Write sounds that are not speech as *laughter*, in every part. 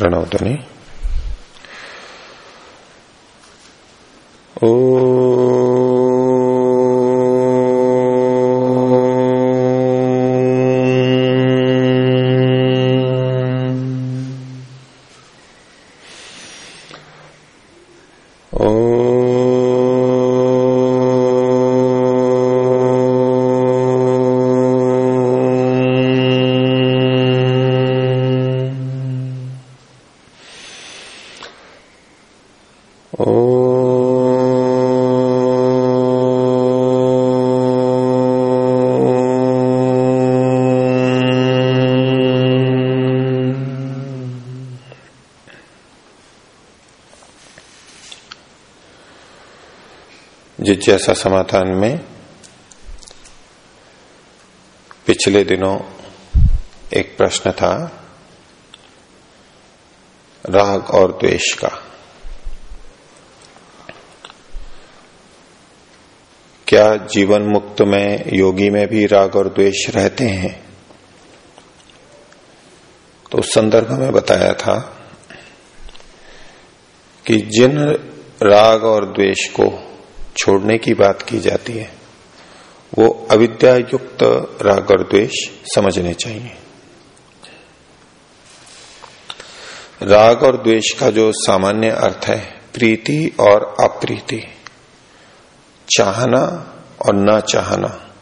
प्रणव ओ जिज्ञासा समाधान में पिछले दिनों एक प्रश्न था, राग और द्वेष का। क्या जीवन मुक्त में, योगी में भी राग और द्वेष रहते हैं? तो उस संदर्भ में बताया था कि जिन राग और द्वेष को छोड़ने की बात की जाती है। वो अविद्या युक्त राग और द्वेष समझने चाहिए। राग और द्वेष का जो सामान्य अर्थ है, प्रीति और अप्रीति, चाहना और न चाहना,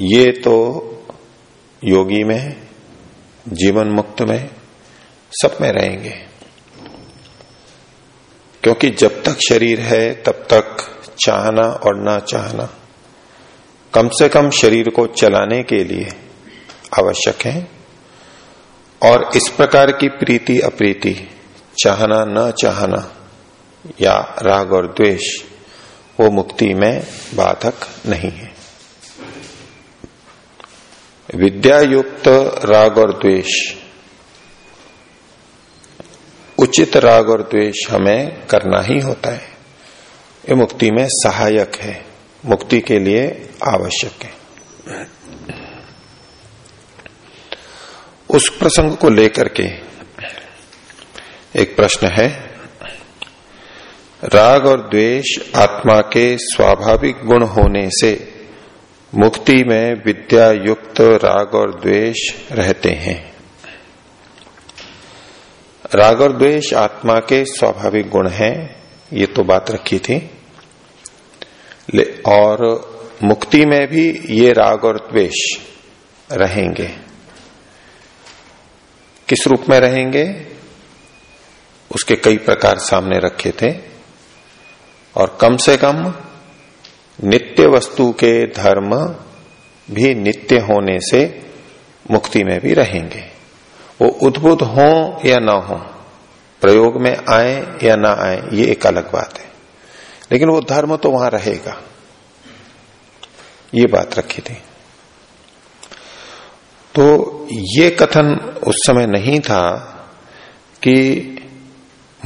ये तो योगी में, जीवन मुक्त में सब में रहेंगे। क्योंकि जब तक शरीर है, तब तक चाहना और ना चाहना। कम से कम शरीर को चलाने के लिए आवश्यक है। और इस प्रकार की प्रीति अप्रीति, चाहना न चाहना या राग और द्वेष, वो मुक्ति में बाधक नहीं है। विद्या युक्त राग और द्वेष उचित राग और द्वेष हमें करना ही होता है। ये मुक्ति में सहायक है। मुक्ति के लिए आवश्यक है। उस प्रसंग को लेकर के एक प्रश्न है। राग और द्वेष आत्मा के स्वाभाविक गुण होने से मुक्ति में विद्या युक्त राग और द्वेष रहते हैं। राग और द्वेष आत्मा के स्वाभाविक गुण हैं, ये तो बात रखी थी। और मुक्ति में भी ये राग और द्वेष रहेंगे। किस रूप में रहेंगे? उसके कई प्रकार सामने रखे थे। और कम से कम नित्य वस्तु के धर्म भी नित्य होने से मुक्ति में भी रहेंगे। वो उद्भुत हो या ना हो, प्रयोग में आए या ना आए, ये एक अलग बात है। लेकिन वो धर्म तो वहाँ रहेगा। ये बात रखी थी। तो ये कथन उस समय नहीं था कि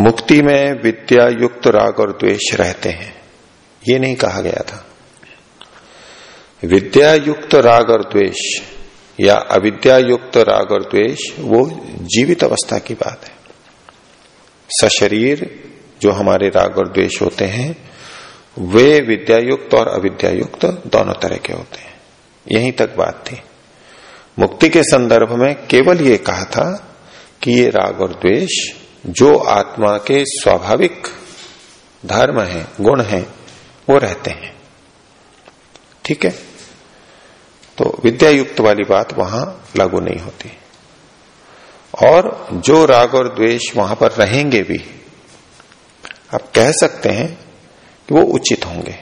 मुक्ति में विद्या, युक्त, राग और द्वेष रहते हैं। ये नहीं कहा गया था। विद्या, युक्त, राग और द्वेष या अविद्या युक्त राग और द्वेष वो जीवित अवस्था की बात है। सशरीर जो हमारे राग और द्वेष होते हैं, वे विद्यायुक्त और अविद्यायुक्त दोनों तरह के होते हैं। यहीं तक बात थी। मुक्ति के संदर्भ में केवल ये कहा था कि ये राग और द्वेष जो आत्मा के स्वाभाविक धर्म है, गुण है, वो रहते हैं। ठीक है? तो विद्या युक्त वाली बात वहाँ लागू नहीं होती। और जो राग और द्वेष वहाँ पर रहेंगे भी, आप कह सकते हैं कि वो उचित होंगे,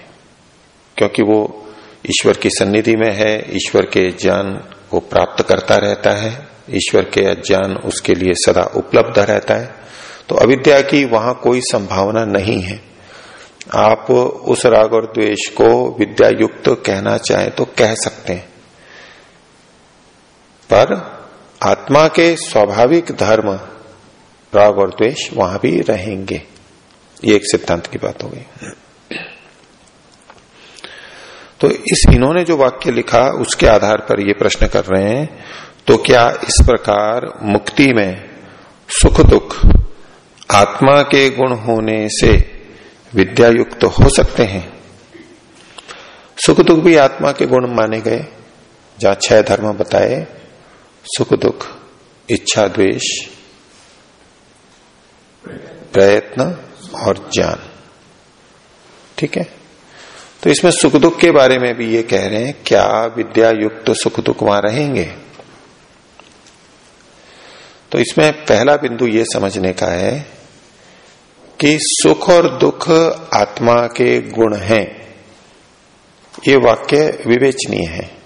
क्योंकि वो ईश्वर की सन्निधि में है, ईश्वर के ज्ञान को प्राप्त करता रहता है, ईश्वर के अज्ञान उसके लिए सदा उपलब्ध रहता है। तो अविद्या की वहाँ कोई संभावना नहीं है। आप उस राग और द्वेष को विद्या युक्त कहना चाहें तो कह सकते हैं। पर आत्मा के स्वाभाविक धर्म, राग और द्वेष वहाँ भी रहेंगे। ये एक सिद्धांत की बात हो गई। तो इस इन्होंने जो वाक्य लिखा, उसके आधार पर ये प्रश्न कर रहे हैं तो क्या इस प्रकार मुक्ति में सुख दुख आत्मा के गुण होने से विद्या युक्त तो हो सकते हैं? सुख दुख भी आत्मा के गुण माने गए। जहाँ छह धर्म बताए सुख दुख इच्छा द्वेष प्रयत्न और ज्ञान। ठीक है? तो इसमें सुख दुख के बारे में भी ये कह रहे हैं, क्या विद्या युक्त तो सुख दुख वहाँ रहेंगे? तो इसमें पहला बिंदु ये समझने का है कि सुख और दुख आत्मा के गुण हैं। ये वाक्य विवेचनीय है।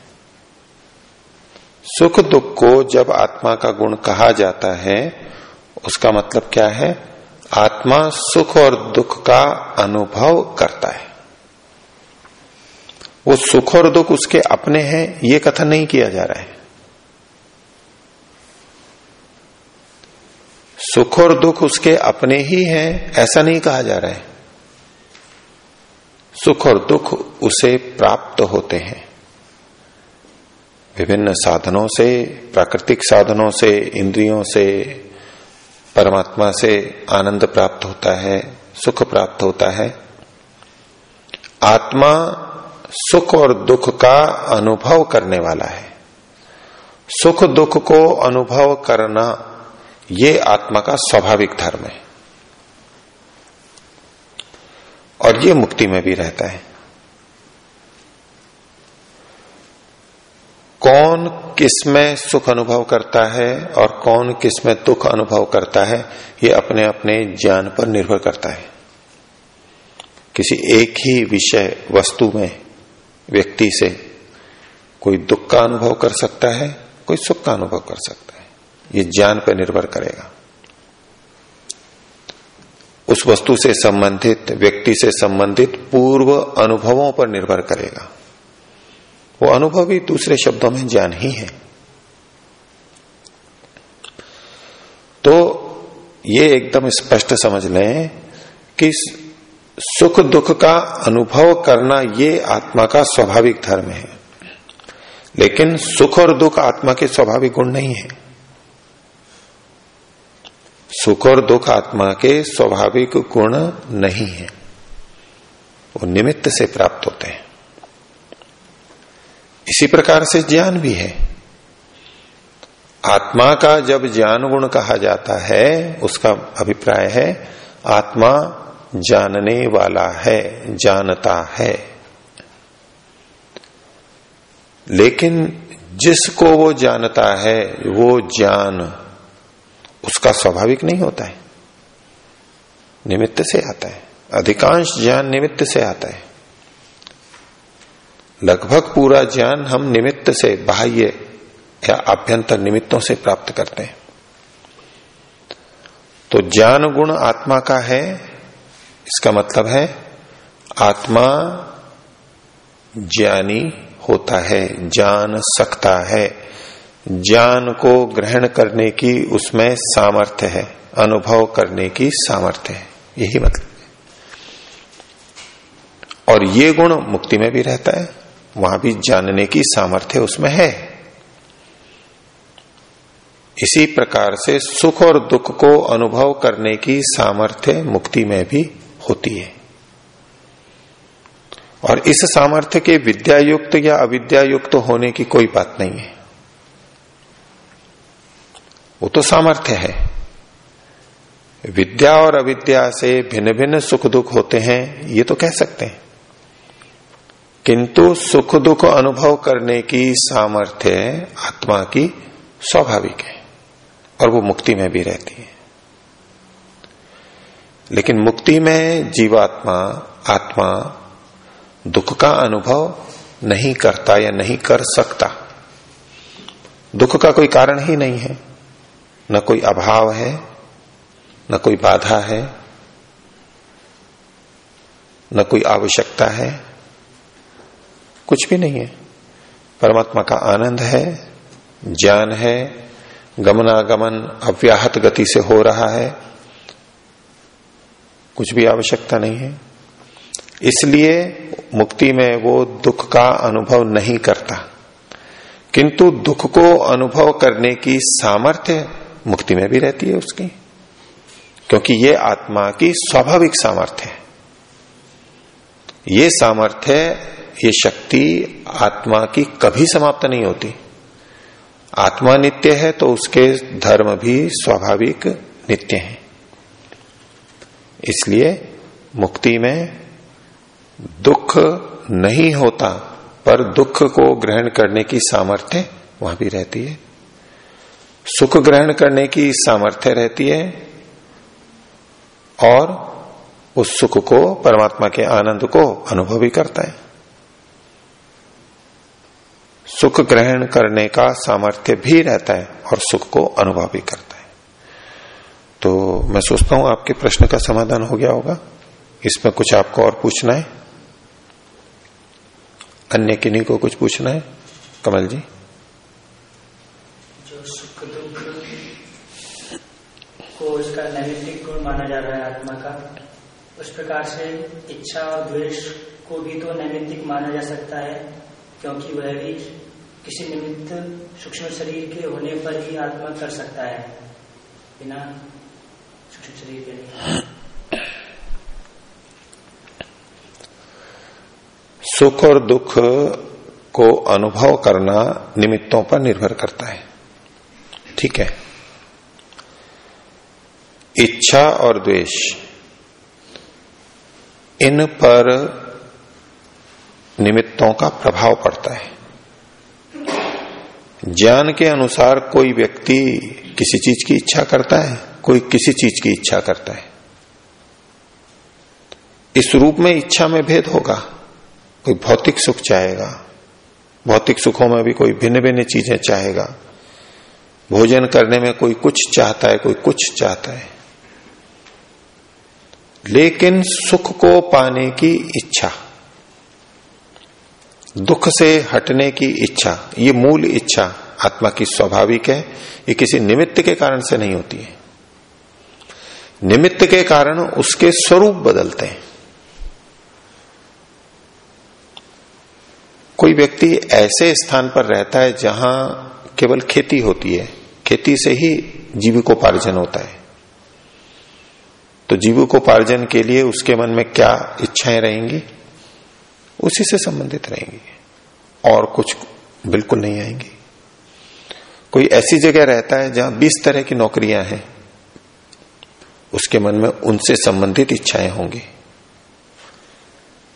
सुख दुख को जब आत्मा का गुण कहा जाता है, उसका मतलब क्या है? आत्मा सुख और दुख का अनुभव करता है। वो सुख और दुख उसके अपने हैं, ये कथन नहीं किया जा रहा है। सुख और दुख उसके अपने ही हैं, ऐसा नहीं कहा जा रहा है। सुख और दुख उसे प्राप्त होते हैं। विभिन्न साधनों से, प्राकृतिक साधनों से, इंद्रियों से, परमात्मा से आनंद प्राप्त होता है, सुख प्राप्त होता है। आत्मा सुख और दुख का अनुभव करने वाला है। सुख दुख को अनुभव करना, ये आत्मा का स्वाभाविक धर्म है। और ये मुक्ति में भी रहता है। कौन किसमें सुख अनुभव करता है और कौन किसमें दुख अनुभव करता है, ये अपने अपने ज्ञान पर निर्भर करता है। किसी एक ही विषय, वस्तु में व्यक्ति से कोई दुख का अनुभव कर सकता है, कोई सुख का अनुभव कर सकता है। ये ज्ञान पर निर्भर करेगा। उस वस्तु से संबंधित, व्यक्ति से संबंधित पूर्व अनुभवों पर निर्भर करेगा। वो अनुभव ही दूसरे शब्दों में ज्ञान ही है। तो ये एकदम स्पष्ट समझ लें कि सुख दुख का अनुभव करना ये आत्मा का स्वाभाविक धर्म है। लेकिन सुख और दुख आत्मा के स्वाभाविक गुण नहीं है। सुख और दुख आत्मा के स्वाभाविक गुण नहीं है। वो निमित्त से प्राप्त होते हैं। इसी प्रकार से ज्ञान भी है। आत्मा का जब ज्ञान गुण कहा जाता है, उसका अभिप्राय है, आत्मा जानने वाला है, जानता है। लेकिन जिसको वो जानता है, वो ज्ञान उसका स्वाभाविक नहीं होता है। निमित्त से आता है। अधिकांश ज्ञान निमित्त से आता है। लगभग पूरा ज्ञान हम निमित्त से, बाह्य या आभ्यंतर निमित्तों से प्राप्त करते हैं तो ज्ञान गुण आत्मा का है, इसका मतलब है आत्मा ज्ञानी होता है जान सकता है ज्ञान को ग्रहण करने की उसमें सामर्थ्य है, अनुभव करने की सामर्थ्य है, यही मतलब है। और ये गुण मुक्ति में भी रहता है वहाँ भी जानने की सामर्थ्य उसमें है। इसी प्रकार से सुख और दुख को अनुभव करने की सामर्थ्य मुक्ति में भी होती है। और इस सामर्थ्य के विद्यायुक्त या अविद्यायुक्त होने की कोई बात नहीं है। वो तो सामर्थ्य है। विद्या और अविद्या से भिन्न भिन्न सुख दुख होते हैं, ये तो कह सकते हैं। किंतु सुख दुख अनुभव करने की सामर्थ्य आत्मा की स्वाभाविक है, और वो मुक्ति में भी रहती है। लेकिन मुक्ति में जीवात्मा, आत्मा दुख का अनुभव नहीं करता या नहीं कर सकता। दुख का कोई कारण ही नहीं है। न कोई अभाव है, न कोई बाधा है, न कोई आवश्यकता है। कुछ भी नहीं है। परमात्मा का आनंद है, ज्ञान है, गमनागमन अव्याहत गति से हो रहा है। कुछ भी आवश्यकता नहीं है। इसलिए मुक्ति में वो दुख का अनुभव नहीं करता। किंतु दुख को अनुभव करने की सामर्थ्य मुक्ति में भी रहती है उसकी। क्योंकि ये आत्मा की स्वाभाविक सामर्थ्य है। ये सामर्थ्य ये शक्ति आत्मा की कभी समाप्त नहीं होती। आत्मा नित्य है तो उसके धर्म भी स्वाभाविक नित्य हैं। इसलिए मुक्ति में दुख नहीं होता, पर दुख को ग्रहण करने की सामर्थ्य वहाँ भी रहती है। सुख ग्रहण करने की सामर्थ्य रहती है और उस सुख को, परमात्मा के आनंद को अनुभव भी करता है। सुख ग्रहण करने का सामर्थ्य भी रहता है और सुख को अनुभव भी करता है। तो मैं सोचता हूँ आपके प्रश्न का समाधान हो गया होगा। इसमें कुछ आपको और पूछना है? अन्य किन्हीं को कुछ पूछना है? कमल जी। जो सुख दुख को इसका नैमित्तिक गुण माना जा रहा है आत्मा का, उस प्रकार से इच्छा और द्वेष को भी तो नैमित्तिक माना जा सकता है। क्योंकि वह भी किसी निमित्त सूक्ष्म शरीर के होने पर ही आत्मा कर सकता है। बिना सूक्ष्म शरीर के नहीं। सुख और दुख को अनुभव करना निमित्तों पर निर्भर करता है। ठीक है? इच्छा और द्वेष, इन पर निमित्तों का प्रभाव पड़ता है। ज्ञान के अनुसार कोई व्यक्ति किसी चीज़ की इच्छा करता है, कोई किसी चीज़ की इच्छा करता है। इस रूप में इच्छा में भेद होगा, कोई भौतिक सुख चाहेगा, भौतिक सुखों में भी कोई भिन्न भिन्न चीज़ें चाहेगा, भोजन करने में कोई कुछ चाहता है, कोई कुछ चाहता है। लेकिन सुख को पाने की इच्छा दुख से हटने की इच्छा, ये मूल इच्छा आत्मा की स्वाभाविक है, ये किसी निमित्त के कारण से नहीं होती है। निमित्त के कारण उसके स्वरूप बदलते हैं। कोई व्यक्ति ऐसे स्थान पर रहता है जहाँ केवल खेती होती है, खेती से ही जीविकोपार्जन होता है। तो जीविकोपार्जन के लिए उसके मन में क्या इच्छाएँ रहेंगी? उसी से संबंधित रहेंगी। और कुछ बिल्कुल नहीं आएँगी। कोई ऐसी जगह रहता है जहाँ बीस तरह की नौकरियाँ हैं, उसके मन में उनसे संबंधित इच्छाएँ होंगी।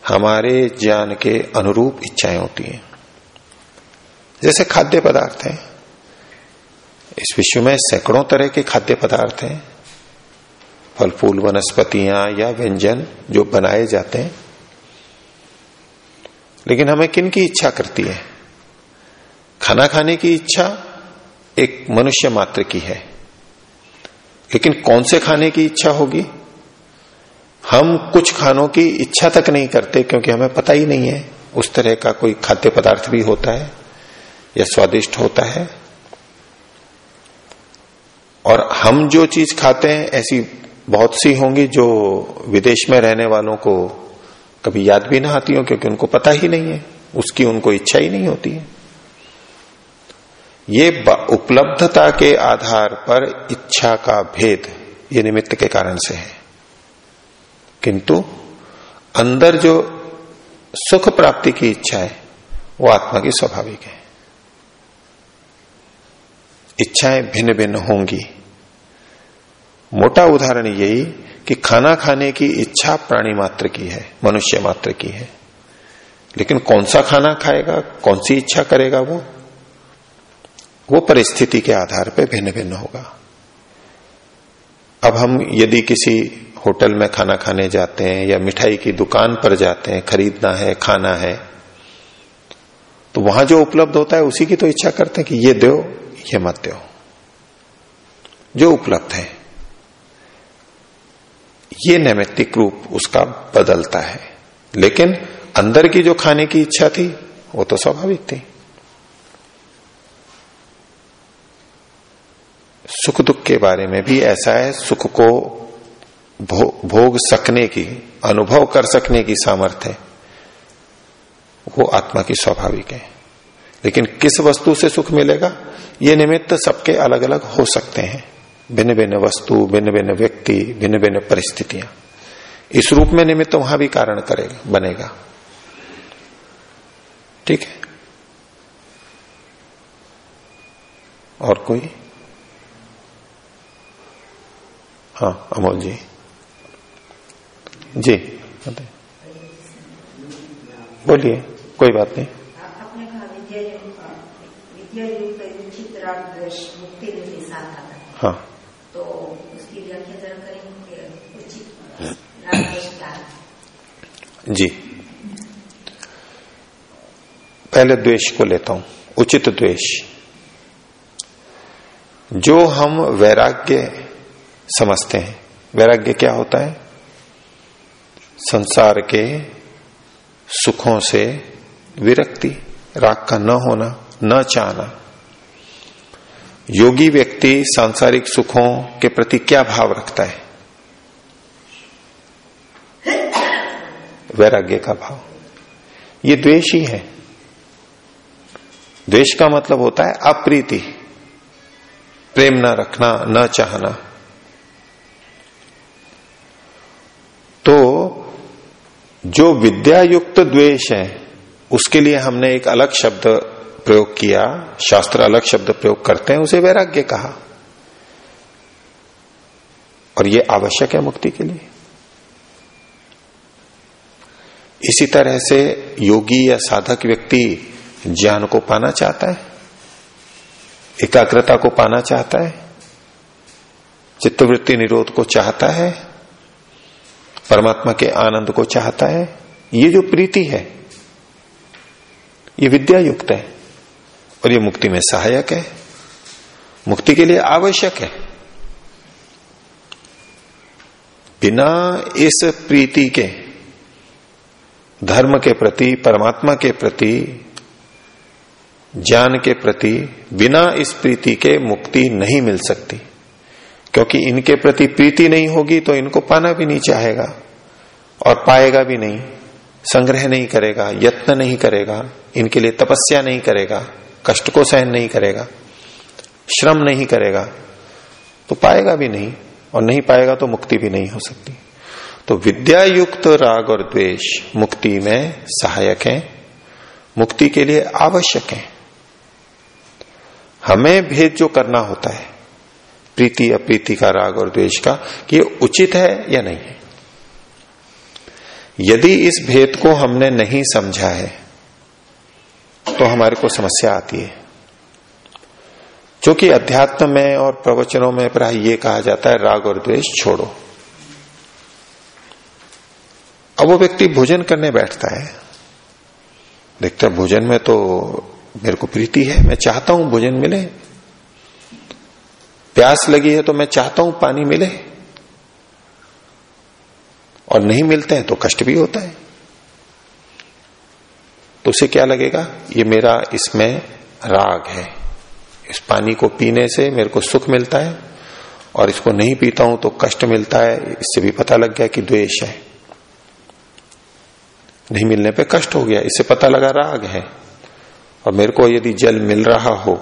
हमारे ज्ञान के अनुरूप इच्छाएँ होती हैं। जैसे खाद्य पदार्थ हैं, इस विश्व में सैकड़ों तरह के खाद्य पदार्थ हैं फल फूल वनस्पतियाँ या व्यंजन जो बनाए जाते हैं। लेकिन हमें किन की इच्छा करती है? खाना खाने की इच्छा एक मनुष्य मात्र की है। लेकिन कौन से खाने की इच्छा होगी? हम कुछ खानों की इच्छा तक नहीं करते क्योंकि हमें पता ही नहीं है। उस तरह का कोई खाद्य पदार्थ भी होता है या स्वादिष्ट होता है। और हम जो चीज़ खाते हैं, ऐसी बहुत सी होंगी जो विदेश में रहने वालों को कभी याद भी ना आती हो, क्योंकि उनको पता ही नहीं है। उसकी उनको इच्छा ही नहीं होती है। ये उपलब्धता के आधार पर इच्छा का भेद ये निमित्त के कारण से है। किंतु अंदर जो सुख प्राप्ति की इच्छा है, वो आत्मा की स्वाभाविक है। इच्छाएँ भिन्न भिन्न होंगी। मोटा उदाहरण यही कि खाना खाने की इच्छा प्राणी मात्र की है, मनुष्य मात्र की है। लेकिन कौन सा खाना खाएगा, कौन सी इच्छा करेगा वो? वो परिस्थिति के आधार पर भिन्न भिन्न होगा। अब हम यदि किसी होटल में खाना खाने जाते हैं या मिठाई की दुकान पर जाते हैं, खरीदना है, खाना है तो वहाँ जो उपलब्ध होता है उसी की तो इच्छा करते हैं कि ये दो, ये मत दो। जो उपलब्ध है। ये नैमित्तिक रूप उसका बदलता है। लेकिन अंदर की जो खाने की इच्छा थी वो तो स्वाभाविक थी। सुख दुख के बारे में भी ऐसा है सुख को भो, भोग सकने की अनुभव कर सकने की सामर्थ्य वो आत्मा की स्वाभाविक है। लेकिन किस वस्तु से सुख मिलेगा? ये निमित्त सबके अलग अलग हो सकते हैं। भिन्न भिन्न वस्तु भिन्न भिन्न व्यक्ति भिन्न भिन्न परिस्थितियाँ। इस रूप में निमित्त तो वहाँ भी कारण करेगा बनेगा। ठीक है? और कोई? हाँ अमोल जी। जी बोलिए कोई बात नहीं। हाँ। तो उसकी व्याख्या जरा करेंगे कि उचित राग द्वेष क्या है जी। पहले द्वेष को लेता हूँ उचित द्वेष। जो हम वैराग्य समझते हैं वैराग्य क्या होता है? संसार के सुखों से विरक्ति राग का न होना न चाहना। योगी व्यक्ति सांसारिक सुखों के प्रति क्या भाव रखता है? वैराग्य का भाव। ये द्वेष ही है। द्वेष का मतलब होता है अप्रीति। प्रेम न रखना, न चाहना। तो जो विद्या युक्त द्वेष है, उसके लिए हमने एक अलग शब्द प्रयोग किया, शास्त्र अलग शब्द प्रयोग करते हैं, उसे वैराग्य कहा। और ये आवश्यक है मुक्ति के लिए। इसी तरह से योगी या साधक व्यक्ति ज्ञान को पाना चाहता है, एकाग्रता को पाना चाहता है, चित्तवृत्ति निरोध को चाहता है, परमात्मा के आनंद को चाहता है, ये जो प्रीति है, ये विद्या युक्त है। और ये मुक्ति में सहायक है। मुक्ति के लिए आवश्यक है। बिना इस प्रीति के, धर्म के प्रति, परमात्मा के प्रति, ज्ञान के प्रति, बिना इस प्रीति के मुक्ति नहीं मिल सकती। क्योंकि इनके प्रति प्रीति नहीं होगी तो इनको पाना भी नहीं चाहेगा और पाएगा भी नहीं। संग्रह नहीं करेगा, यत्न नहीं करेगा, इनके लिए तपस्या नहीं करेगा। कष्ट को सहन नहीं करेगा, श्रम नहीं करेगा तो पाएगा भी नहीं, और नहीं पाएगा तो मुक्ति भी नहीं हो सकती। तो विद्या युक्त राग और द्वेष मुक्ति में सहायक है, मुक्ति के लिए आवश्यक है। हमें भेद जो करना होता है, प्रीति, अप्रीति का राग और द्वेष का कि, ये उचित है या नहीं है? यदि इस भेद को हमने नहीं समझा है तो हमारे को समस्या आती है। क्योंकि अध्यात्म में और प्रवचनों में प्राय ये कहा जाता है, राग और द्वेष छोड़ो। अब वो व्यक्ति भोजन करने बैठता है। देखता भोजन में तो मेरे को प्रीति है, मैं चाहता हूँ भोजन मिले। प्यास लगी है तो मैं चाहता हूँ पानी मिले। और नहीं मिलते हैं तो कष्ट भी होता है। तो उसे क्या लगेगा? ये मेरा इसमें राग है। इस पानी को पीने से मेरे को सुख मिलता है और इसको नहीं पीता हूँ तो कष्ट मिलता है। इससे भी पता लग गया कि द्वेष है। नहीं मिलने पे कष्ट हो गया। इससे पता लगा राग है। और मेरे को यदि जल मिल रहा हो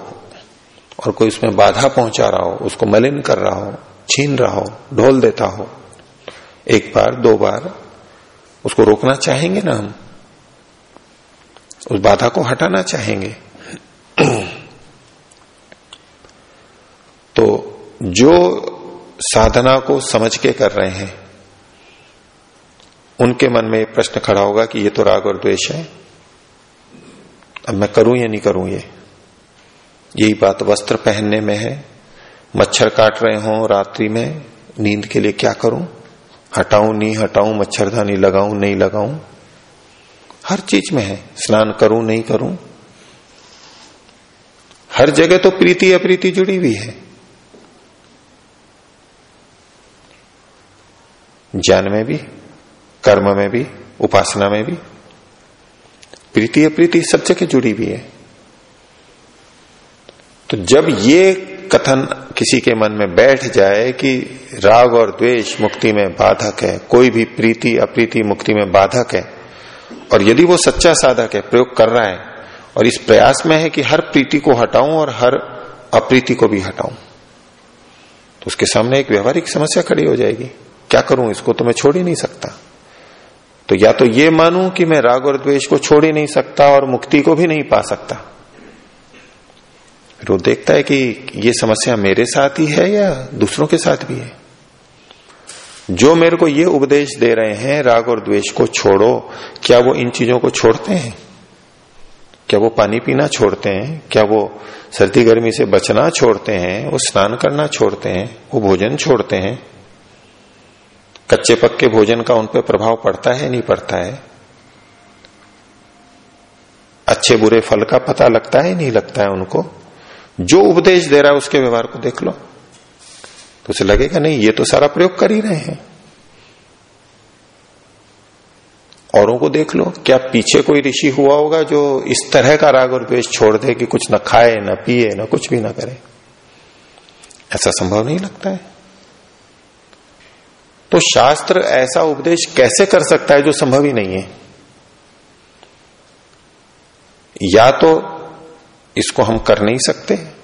और कोई उसमें बाधा पहुँचा रहा हो, उसको मलिन कर रहा हो, छीन रहा हो, ढोल देता हो, एक बार, दो बार, उसको रोकना चाहेंगे ना हम? उस बाधा को हटाना चाहेंगे। तो जो साधना को समझ के कर रहे हैं, उनके मन में प्रश्न खड़ा होगा कि ये तो राग और द्वेष है। अब मैं करूँ या नहीं करूँ ये? यही बात वस्त्र पहनने में है। मच्छर काट रहे हो रात्रि में, नींद के लिए क्या करूँ? हटाऊं नहीं हटाऊं, मच्छरदानी लगाऊँ नहीं लगाऊँ? हर चीज़ में है। स्नान करूँ, नहीं करूँ। हर जगह तो प्रीति अप्रीति जुड़ी हुई है। ज्ञान में भी, कर्म में भी, उपासना में भी, प्रीति अप्रीति सब जगह जुड़ी हुई है। तो जब ये कथन किसी के मन में बैठ जाए कि राग और द्वेष मुक्ति में बाधक है, कोई भी प्रीति अप्रीति मुक्ति में बाधक है और यदि वो सच्चा साधक है, प्रयोग कर रहा है, और इस प्रयास में है कि हर प्रीति को हटाऊं और हर अप्रीति को भी हटाऊं तो उसके सामने एक व्यवहारिक समस्या खड़ी हो जाएगी। क्या करूँ इसको तो मैं छोड़ ही नहीं सकता। तो या तो ये मानूं कि मैं राग और द्वेष को छोड़ ही नहीं सकता और मुक्ति को भी नहीं पा सकता। फिर वो देखता है कि ये समस्या मेरे साथ ही है या दूसरों के साथ भी है। जो मेरे को ये उपदेश दे रहे हैं, राग और द्वेष को छोड़ो। क्या वो इन चीज़ों को छोड़ते हैं? क्या वो पानी पीना छोड़ते हैं? क्या वो सर्दी गर्मी से बचना छोड़ते हैं? वो स्नान करना छोड़ते हैं? वो भोजन छोड़ते हैं? कच्चे पक्के भोजन का उन पर प्रभाव पड़ता है, नहीं पड़ता है? अच्छे बुरे फल का पता लगता है, नहीं लगता है उनको? जो उपदेश दे रहा है, उसके व्यवहार को देख लो। उसे लगेगा, नहीं, ये तो सारा प्रयोग कर ही रहे हैं। औरों को देख लो, क्या पीछे कोई ऋषि हुआ होगा जो इस तरह का राग और द्वेष छोड़ दे कि कुछ ना खाए, ना पिए, ना कुछ भी ना करे? ऐसा संभव नहीं लगता है। तो शास्त्र ऐसा उपदेश कैसे कर सकता है जो संभव ही नहीं है? या तो इसको हम कर नहीं सकते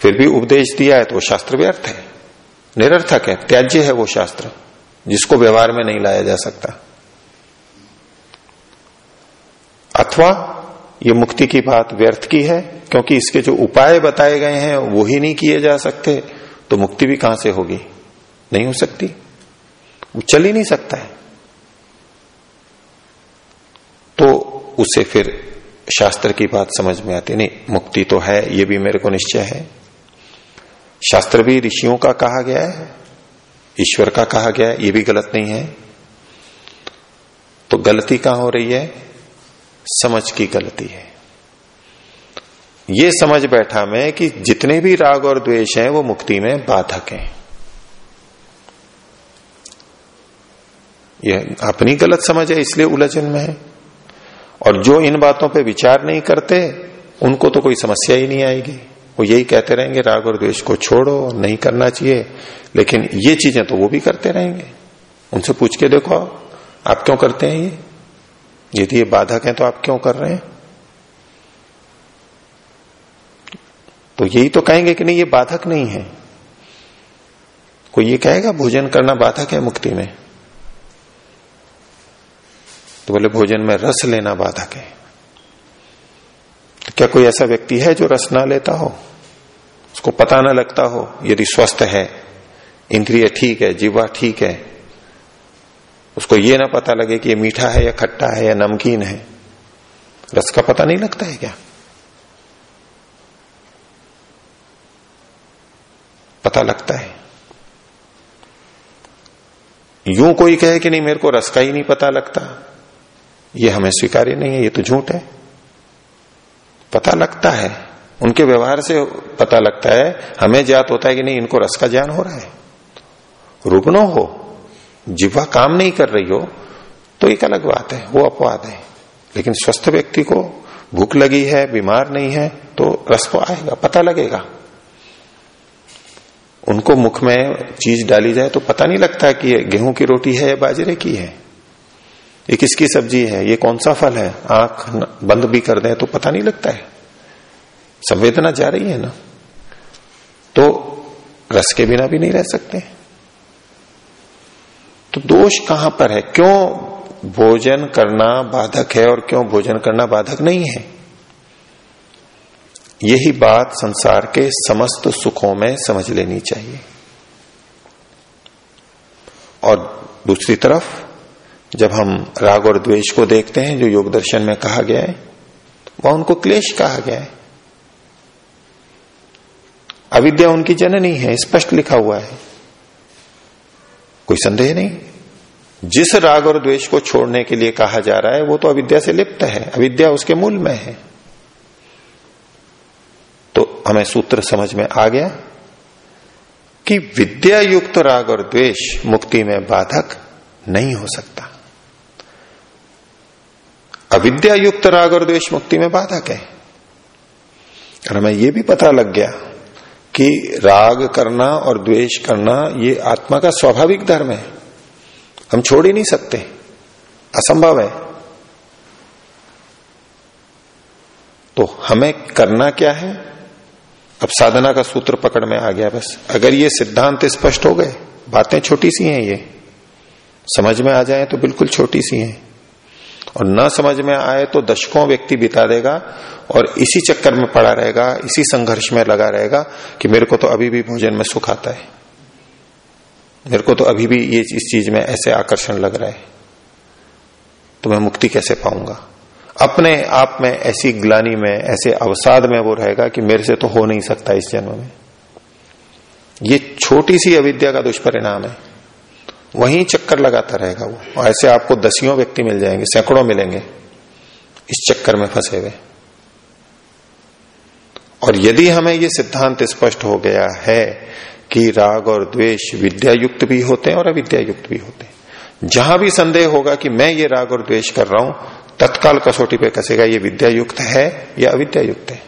फिर भी उपदेश दिया है तो शास्त्र व्यर्थ है। निरर्थक है, त्याज्य है वो शास्त्र, जिसको व्यवहार में नहीं लाया जा सकता। अथवा ये मुक्ति की बात व्यर्थ की है, क्योंकि इसके जो उपाय बताए गए हैं, वो ही नहीं किए जा सकते तो मुक्ति भी कहाँ से होगी? नहीं हो सकती। वो चल ही नहीं सकता है। तो उसे फिर शास्त्र की बात समझ में आती नहीं, मुक्ति तो है, ये भी मेरे को निश्चय है। शास्त्र भी ऋषियों का कहा गया है, ईश्वर का कहा गया है, ये भी गलत नहीं है। तो गलती कहाँ हो रही है? समझ की गलती है। ये समझ बैठा मैं कि जितने भी राग और द्वेष हैं, वो मुक्ति में बाधक हैं। यह अपनी गलत समझ है, इसलिए उलझन में है। और जो इन बातों पे विचार नहीं करते, उनको तो कोई समस्या ही नहीं आएगी। वो यही कहते रहेंगे, राग और द्वेष को छोड़ो, नहीं करना चाहिए। लेकिन ये चीज़ें तो वो भी करते रहेंगे। उनसे पूछ के देखो आप क्यों करते हैं ये? यदि ये बाधक है तो आप क्यों कर रहे हैं? तो यही तो कहेंगे कि नहीं, ये बाधक नहीं है। कोई ये कहेगा, भोजन करना बाधक है मुक्ति में? तो बोले, भोजन में रस लेना बाधक है। तो क्या कोई ऐसा व्यक्ति है जो रस ना लेता हो? उसको पता ना लगता हो, यदि स्वस्थ है, इंद्रिय ठीक है, जीवा ठीक है, उसको ये ना पता लगे कि ये मीठा है या खट्टा है या नमकीन है, रस का पता नहीं लगता है क्या? पता लगता है। यूँ कोई कहे कि नहीं, मेरे को रस का ही नहीं पता लगता। ये हमें स्वीकार्य नहीं है, ये तो झूठ है। पता लगता है। उनके व्यवहार से पता लगता है, हमें ज्ञात होता है कि नहीं, इनको रस का ज्ञान हो रहा है। रुग्नो हो जिवा काम नहीं कर रही हो तो एक अलग बात है, वो अपवाद है। लेकिन स्वस्थ व्यक्ति को भूख लगी है, बीमार नहीं है तो रस तो आएगा, पता लगेगा। उनको मुख में चीज़ डाली जाए तो पता नहीं लगता कि गेहूँ की रोटी है या बाजरे की है। ये किसकी सब्ज़ी है? ये कौन सा फल है? आँख बंद भी कर दें तो पता नहीं लगता है। संवेदना जा रही है ना? तो रस के बिना भी नहीं रह सकते। तो दोष कहाँ पर है? क्यों भोजन करना बाधक है और क्यों भोजन करना बाधक नहीं है? यही बात संसार के समस्त सुखों में समझ लेनी चाहिए। और दूसरी तरफ़ जब हम राग और द्वेष को देखते हैं, जो योग दर्शन में कहा गया है, वह उनको क्लेश कहा गया है। अविद्या उनकी जननी है, स्पष्ट लिखा हुआ है। कोई संदेह नहीं। जिस राग और द्वेष को छोड़ने के लिए कहा जा रहा है, वो तो अविद्या से लिप्त है। अविद्या उसके मूल में है। तो हमें सूत्र समझ में आ गया कि विद्या युक्त राग और द्वेष मुक्ति में बाधक नहीं हो सकता। अविद्या युक्त राग और द्वेष मुक्ति में बाधक है। और हमें यह भी पता लग गया कि राग करना और द्वेष करना ये आत्मा का स्वाभाविक धर्म है। हम छोड़ ही नहीं सकते। असंभव है। तो हमें करना क्या है? अब साधना का सूत्र पकड़ में आ गया बस। अगर ये सिद्धांत स्पष्ट हो गए, बातें छोटी सी हैं ये। समझ में आ जाए तो बिल्कुल छोटी सी हैं। और न समझ में आए तो दशकों व्यक्ति बिता देगा और इसी चक्कर में पड़ा रहेगा, इसी संघर्ष में लगा रहेगा कि मेरे को तो अभी भी भोजन में सुख आता है। मेरे को तो अभी भी ये इस चीज़ में ऐसे आकर्षण लग रहा है। तो मैं मुक्ति कैसे पाऊँगा? अपने आप में ऐसी ग्लानी में, ऐसे अवसाद में वो रहेगा कि मेरे से तो हो नहीं सकता इस जन्म में। ये छोटी सी अविद्या का दुष्परिणाम है। वहीं चक्कर लगाता रहेगा वो। और ऐसे आपको दसियों व्यक्ति मिल जाएँगे, सैकड़ों मिलेंगे इस चक्कर में फंसे हुए। और यदि हमें ये सिद्धांत स्पष्ट हो गया है कि राग और द्वेष विद्या युक्त भी होते हैं और अविद्या युक्त भी होते हैं, जहाँ भी संदेह होगा कि मैं ये राग और द्वेष कर रहा हूँ, तत्काल कसौटी पे कसेगा, ये विद्या युक्त है या अविद्या युक्त है?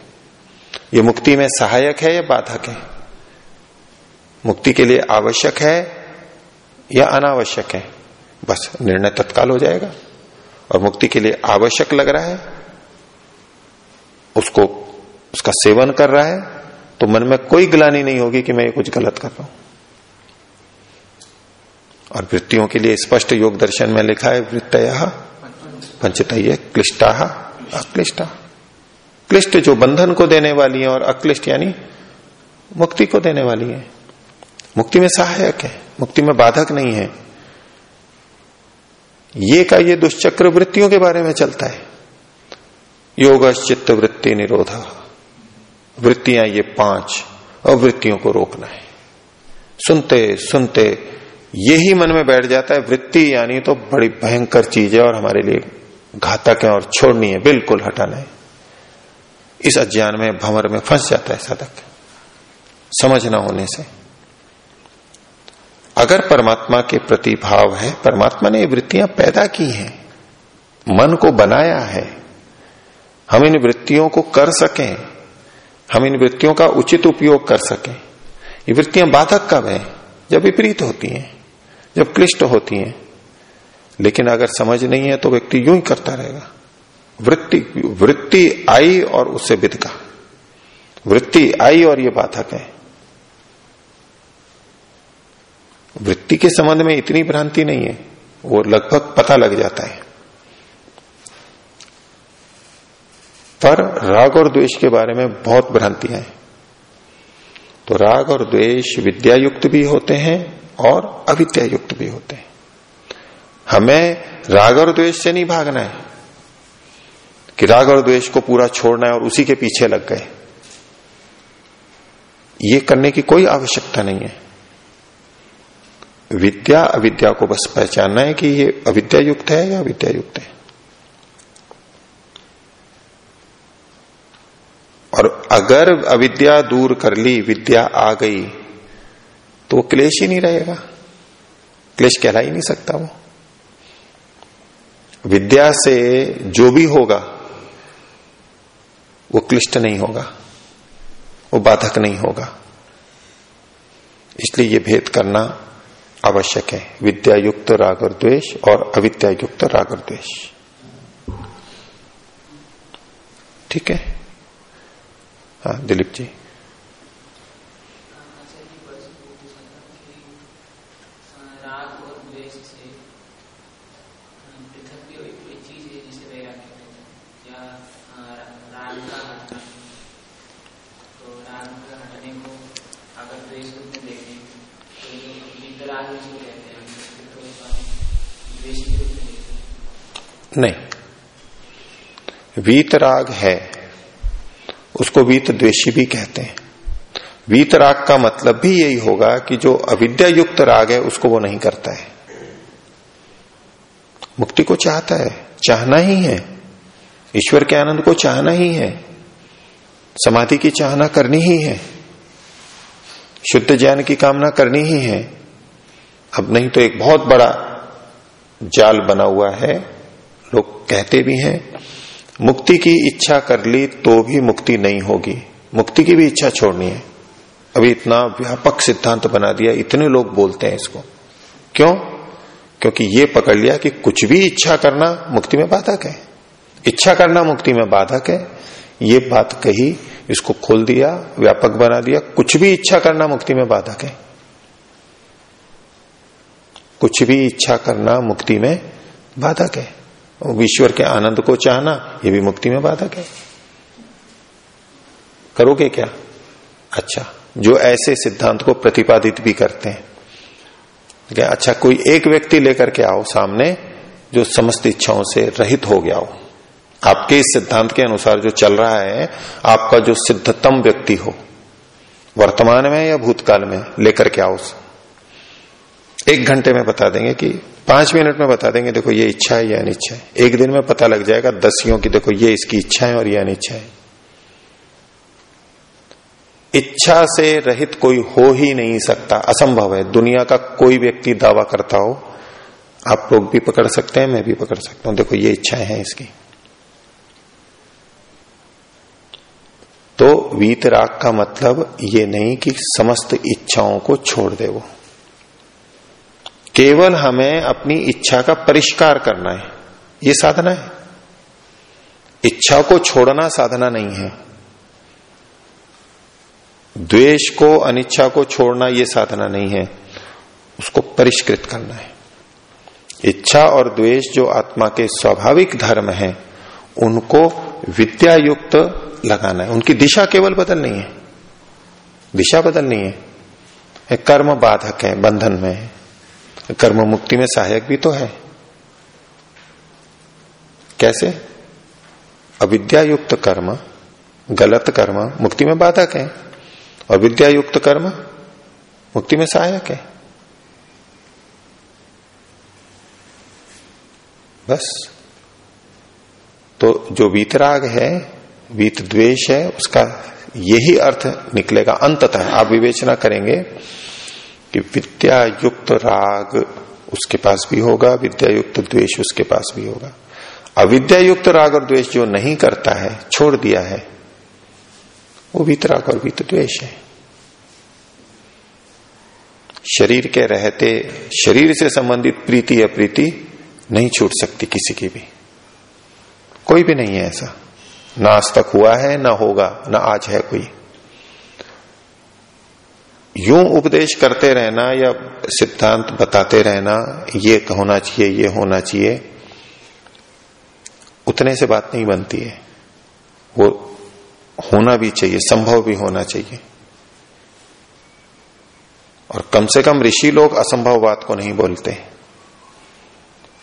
ये मुक्ति में सहायक है या बाधक है? मुक्ति के लिए आवश्यक है या अनावश्यक है। बस निर्णय तत्काल हो जाएगा। और मुक्ति के लिए आवश्यक लग रहा है। उसको, उसका सेवन कर रहा है। तो मन में कोई ग्लानी नहीं होगी कि मैं ये कुछ गलत कर रहा हूँ। और वृत्तियों के लिए स्पष्ट योग दर्शन में लिखा है, वृत्तय पंचतय क्लिष्टा अक्लिष्टा। क्लिष्ट जो बंधन को देने वाली है और अक्लिष्ट यानी मुक्ति को देने वाली है। मुक्ति में सहायक है, मुक्ति में बाधक नहीं है। ये का ये दुष्चक्र वृत्तियों के बारे में चलता है। योग चित्त वृत्ति निरोध। वृत्तियाँ ये पाँच और वृत्तियों को रोकना है। सुनते सुनते, यही मन में बैठ जाता है, वृत्ति यानी तो बड़ी भयंकर चीज़ है और हमारे लिए घातक है और छोड़नी है, बिल्कुल हटाना है। इस अज्ञान में, भंवर में फंस जाता है साधक। समझ ना होने से। अगर परमात्मा के प्रति भाव है, परमात्मा ने ये वृत्तियाँ पैदा की हैं, मन को बनाया है, हम इन वृत्तियों को कर सकें, हम इन वृत्तियों का उचित उपयोग कर सकें। ये वृत्तियाँ बाधक कब है? जब विपरीत होती हैं, जब क्लिष्ट होती हैं। लेकिन अगर समझ नहीं है तो व्यक्ति यूँ ही करता रहेगा। वृत्ति वृत्ति आई और उससे विदका वृत्ति आई और ये बाधक है। वृत्ति के संबंध में इतनी भ्रांति नहीं है, वो लगभग पता लग जाता है। पर राग और द्वेष के बारे में बहुत भ्रांतियाँ हैं। तो राग और द्वेष विद्या युक्त भी होते हैं और अविद्यायुक्त भी होते हैं। हमें राग और द्वेष से नहीं भागना है कि राग और द्वेष को पूरा छोड़ना है और उसी के पीछे लग गए। ये करने की कोई आवश्यकता नहीं है। विद्या, अविद्या को बस पहचानना है कि ये अविद्या युक्त है या विद्या युक्त है। और अगर अविद्या दूर कर ली, विद्या आ गई तो वो क्लेश ही नहीं रहेगा। क्लेश कहला ही नहीं सकता वो। विद्या से जो भी होगा, वो क्लिष्ट नहीं होगा, वो बाधक नहीं होगा। इसलिए ये भेद करना आवश्यक है। विद्यायुक्त राग और द्वेष और अविद्यायुक्त राग और द्वेष ठीक है? हाँ दिलीप जी। नहीं। वीतराग है, उसको वीत द्वेषी भी कहते हैं। वीतराग का मतलब भी यही होगा कि जो अविद्या युक्त राग है, उसको वो नहीं करता है। मुक्ति को चाहता है, चाहना ही है। ईश्वर के आनंद को चाहना ही है। समाधि की चाहना करनी ही है। शुद्ध ज्ञान की कामना करनी ही है। अब नहीं तो एक बहुत बड़ा जाल बना हुआ है। लोग कहते भी हैं, मुक्ति की इच्छा कर ली तो भी मुक्ति नहीं होगी। मुक्ति की भी इच्छा छोड़नी है। अभी इतना व्यापक सिद्धांत बना दिया, इतने लोग बोलते हैं इसको। क्यों? क्योंकि ये पकड़ लिया कि कुछ भी इच्छा करना मुक्ति में बाधक है। इच्छा करना मुक्ति में बाधक है। ये बात कही, इसको खोल दिया, व्यापक बना दिया, कुछ भी इच्छा करना मुक्ति में बाधक है। कुछ भी इच्छा करना मुक्ति में बाधक है। ईश्वर के आनंद को चाहना, ये भी मुक्ति में बाधक है। करोगे क्या? अच्छा जो ऐसे सिद्धांत को प्रतिपादित भी करते हैं। क्या अच्छा कोई एक व्यक्ति लेकर के आओ सामने, जो समस्त इच्छाओं से रहित हो गया हो। आपके इस सिद्धांत के अनुसार जो चल रहा है, आपका जो सिद्धतम व्यक्ति हो, वर्तमान में या भूतकाल में, लेकर के आओ। एक घंटे में बता देंगे कि पाँच मिनट में बता देंगे, देखो ये इच्छा है, या अनिच्छा है। एक दिन में पता लग जाएगा दसियों की, देखो ये इसकी इच्छा है और ये अनिच्छा है। इच्छा से रहित कोई हो ही नहीं सकता, असंभव है। दुनिया का कोई व्यक्ति दावा करता हो, आप लोग भी पकड़ सकते हैं, मैं भी पकड़ सकता हूँ। देखो ये इच्छाएँ हैं इसकी। तो वीतराग का मतलब ये नहीं कि समस्त इच्छाओं को छोड़ दे वो। केवल हमें अपनी इच्छा का परिष्कार करना है। ये साधना है। इच्छा को छोड़ना साधना नहीं है। द्वेष को, अनिच्छा को छोड़ना ये साधना नहीं है। उसको परिष्कृत करना है। इच्छा और द्वेष जो आत्मा के स्वाभाविक धर्म है, उनको विद्या युक्त लगाना है। उनकी दिशा केवल बदलनी है। दिशा बदलनी है। कर्म बाधक है, बंधन में है। कर्म मुक्ति में सहायक भी तो है। कैसे? अविद्या युक्त कर्म, गलत कर्म मुक्ति में बाधक है। और विद्या युक्त कर्म मुक्ति में सहायक है। बस। तो जो वीतराग है वीत द्वेष है, उसका यही अर्थ निकलेगा अंततः। आप विवेचना करेंगे कि विद्या युक्त राग उसके पास भी होगा विद्या युक्त द्वेष उसके पास भी होगा। अविद्या युक्त राग और द्वेष जो नहीं करता है, छोड़ दिया है, वो वीतराग और वीत द्वेष है। शरीर के रहते, शरीर से संबंधित प्रीति अप्रीति नहीं छूट सकती किसी की भी। कोई भी नहीं है ऐसा। ना आज तक हुआ है, ना होगा, ना आज है कोई। यूँ उपदेश करते रहना या सिद्धांत बताते रहना, ये होना चाहिए, ये होना चाहिए, उतने से बात नहीं बनती है। वो होना भी चाहिए, संभव भी होना चाहिए। और कम से कम ऋषि लोग असंभव बात को नहीं बोलते।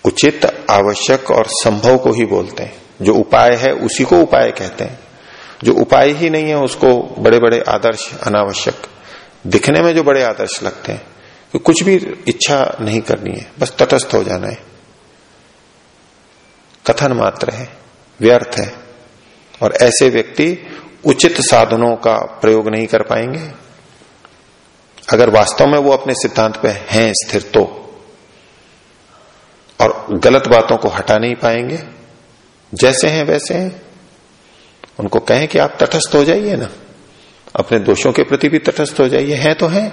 उचित, आवश्यक और संभव को ही बोलते हैं। जो उपाय है, उसी को उपाय कहते हैं। जो उपाय ही नहीं है, उसको बड़े बड़े आदर्श, अनावश्यक दिखने में जो बड़े आदर्श लगते हैं, कि कुछ भी इच्छा नहीं करनी है, बस तटस्थ हो जाना है। कथन मात्र है, व्यर्थ है, और ऐसे व्यक्ति उचित साधनों का प्रयोग नहीं कर पाएँगे। अगर वास्तव में वो अपने सिद्धांत पे हैं स्थिर तो और गलत बातों को हटा नहीं पाएँगे, जैसे हैं वैसे हैं, उनको कहें कि आप तटस्थ हो जाइए ना। अपने दोषों के प्रति भी तटस्थ हो जाइए। है तो है।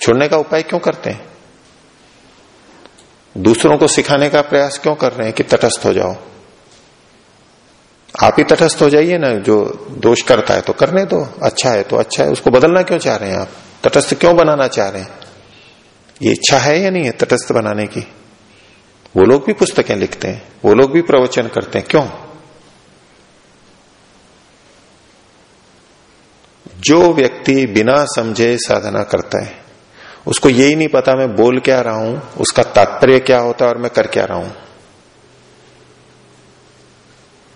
छोड़ने का उपाय क्यों करते हैं? दूसरों को सिखाने का प्रयास क्यों कर रहे हैं कि तटस्थ हो जाओ? आप ही तटस्थ हो जाइए ना, जो दोष करता है तो करने दो। अच्छा है तो अच्छा है। उसको बदलना क्यों चाह रहे हैं आप? तटस्थ क्यों बनाना चाह रहे हैं? ये इच्छा है या नहीं है तटस्थ बनाने की? वो लोग भी पुस्तकें लिखते हैं। वो लोग भी प्रवचन करते हैं। क्यों? जो व्यक्ति बिना समझे साधना करता है, उसको यही नहीं पता मैं बोल क्या रहा हूँ, उसका तात्पर्य क्या होता है और मैं कर क्या रहा हूँ।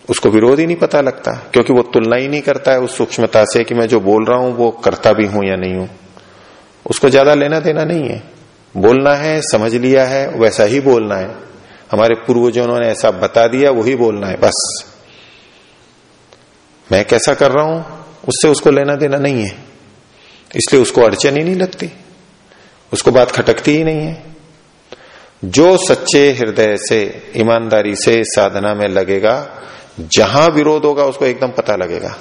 उसको विरोध ही नहीं पता लगता, क्योंकि वो तुलना ही नहीं करता है उस सूक्ष्मता से कि मैं जो बोल रहा हूँ वो करता भी हूँ या नहीं हूँ। उसको ज़्यादा लेना देना नहीं है। बोलना है, समझ लिया है, वैसा ही बोलना है। हमारे पूर्वजों ने ऐसा बता दिया, वही बोलना है, बस। मैं कैसा कर रहा हूँ? उससे उसको लेना देना नहीं है। इसलिए उसको अड़चन ही नहीं लगती। उसको बात खटकती ही नहीं है। जो सच्चे हृदय से, ईमानदारी से साधना में लगेगा, जहाँ विरोध होगा, उसको एकदम पता लगेगा।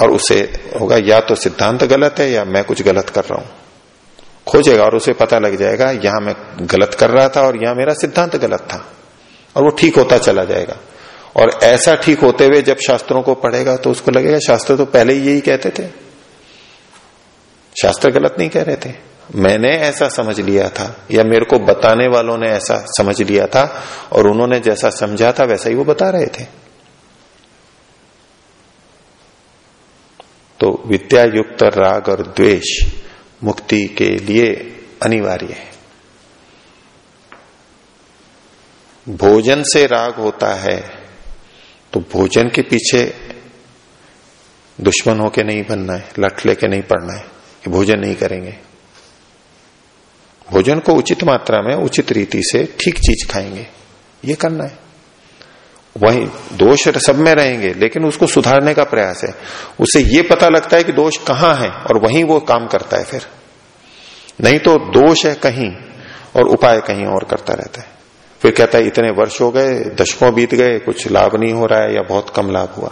और उसे होगा, या तो सिद्धांत गलत है, या मैं कुछ गलत कर रहा हूँ। खोजेगा और उसे पता लग जाएगा, यहाँ मैं गलत कर रहा था और यहाँ मेरा सिद्धांत गलत था। और वो ठीक होता चला जाएगा। और ऐसा ठीक होते हुए जब शास्त्रों को पढ़ेगा तो उसको लगेगा, शास्त्र तो पहले ही यही कहते थे। शास्त्र गलत नहीं कह रहे थे। मैंने ऐसा समझ लिया था, या मेरे को बताने वालों ने ऐसा समझ लिया था, और उन्होंने जैसा समझा था वैसा ही वो बता रहे थे। तो विद्या युक्त राग और द्वेष मुक्ति के लिए अनिवार्य है। भोजन से राग होता है तो भोजन के पीछे दुश्मन होके नहीं बनना है, लठ लेके नहीं पड़ना है कि भोजन नहीं करेंगे। भोजन को उचित मात्रा में, उचित रीति से ठीक चीज़ खाएँगे, ये करना है। वही दोष सब में रहेंगे, लेकिन उसको सुधारने का प्रयास है। उसे ये पता लगता है कि दोष कहाँ है, और वहीं वो काम करता है फिर। नहीं तो दोष है कहीं, और उपाय कहीं और करता रहता है। फिर कहता है, इतने वर्ष हो गए, दशकों बीत गए, कुछ लाभ नहीं हो रहा है या बहुत कम लाभ हुआ।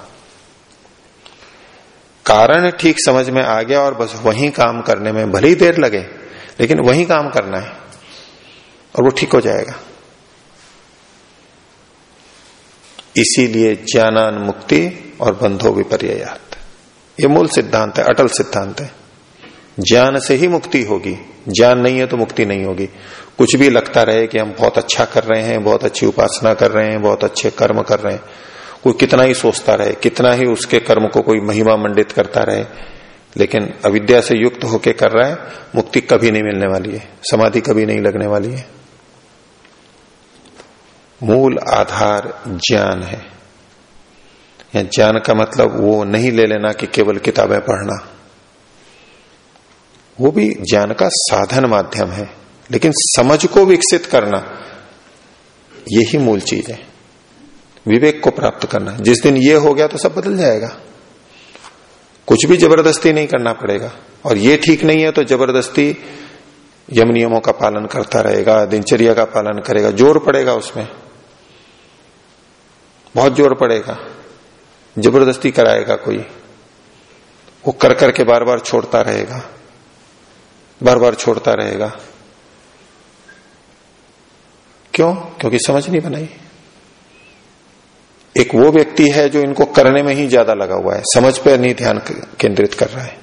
कारण ठीक समझ में आ गया और बस वही काम करने में भली देर लगे, लेकिन वही काम करना है और वो ठीक हो जाएगा। इसीलिए ज्ञानान मुक्ति और बंधो विपर्यात ये मूल सिद्धांत है, अटल सिद्धांत है। ज्ञान से ही मुक्ति होगी। ज्ञान नहीं है तो मुक्ति नहीं होगी। कुछ भी लगता रहे कि हम बहुत अच्छा कर रहे हैं, बहुत अच्छी उपासना कर रहे हैं, बहुत अच्छे कर्म कर रहे हैं, कोई कितना ही सोचता रहे, कितना ही उसके कर्म को कोई महिमा मंडित करता रहे, लेकिन अविद्या से युक्त होके कर रहा है, मुक्ति कभी नहीं मिलने वाली है, समाधि कभी नहीं लगने वाली है। मूल आधार ज्ञान है। या ज्ञान का मतलब वो नहीं ले लेना कि केवल किताबें पढ़ना। वो भी ज्ञान का साधन माध्यम है। लेकिन समझ को विकसित करना, यही मूल चीज़ है। विवेक को प्राप्त करना। जिस दिन ये हो गया तो सब बदल जाएगा। कुछ भी ज़बरदस्ती नहीं करना पड़ेगा। और ये ठीक नहीं है तो ज़बरदस्ती यम नियमों का पालन करता रहेगा, दिनचर्या का पालन करेगा। ज़ोर पड़ेगा उसमें। बहुत ज़ोर पड़ेगा। ज़बरदस्ती कराएगा कोई। वो कर करके बार बार छोड़ता रहेगा। बार बार छोड़ता रहेगा। क्यों? क्योंकि समझ नहीं बनाई। एक वो व्यक्ति है जो इनको करने में ही ज़्यादा लगा हुआ है, समझ पे नहीं ध्यान केंद्रित कर रहा है।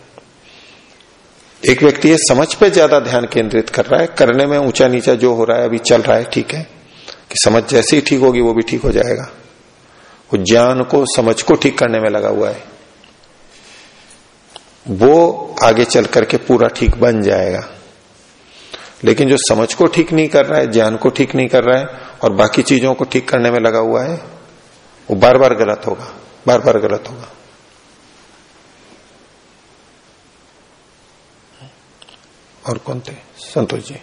एक व्यक्ति है समझ पे ज़्यादा ध्यान केंद्रित कर रहा है, करने में ऊँचा नीचा जो हो रहा है, अभी चल रहा है, ठीक है। कि समझ जैसे ही ठीक होगी, वो भी ठीक हो जाएगा। वो ज्ञान को, समझ को ठीक करने में लगा हुआ है। वो आगे चल करके पूरा ठीक बन जाएगा। लेकिन जो समझ को ठीक नहीं कर रहा है, ज्ञान को ठीक नहीं कर रहा है, और बाकी चीज़ों को ठीक करने में लगा हुआ है, वो बार बार गलत होगा बार बार गलत होगा। और कौन थे? संतोष जी।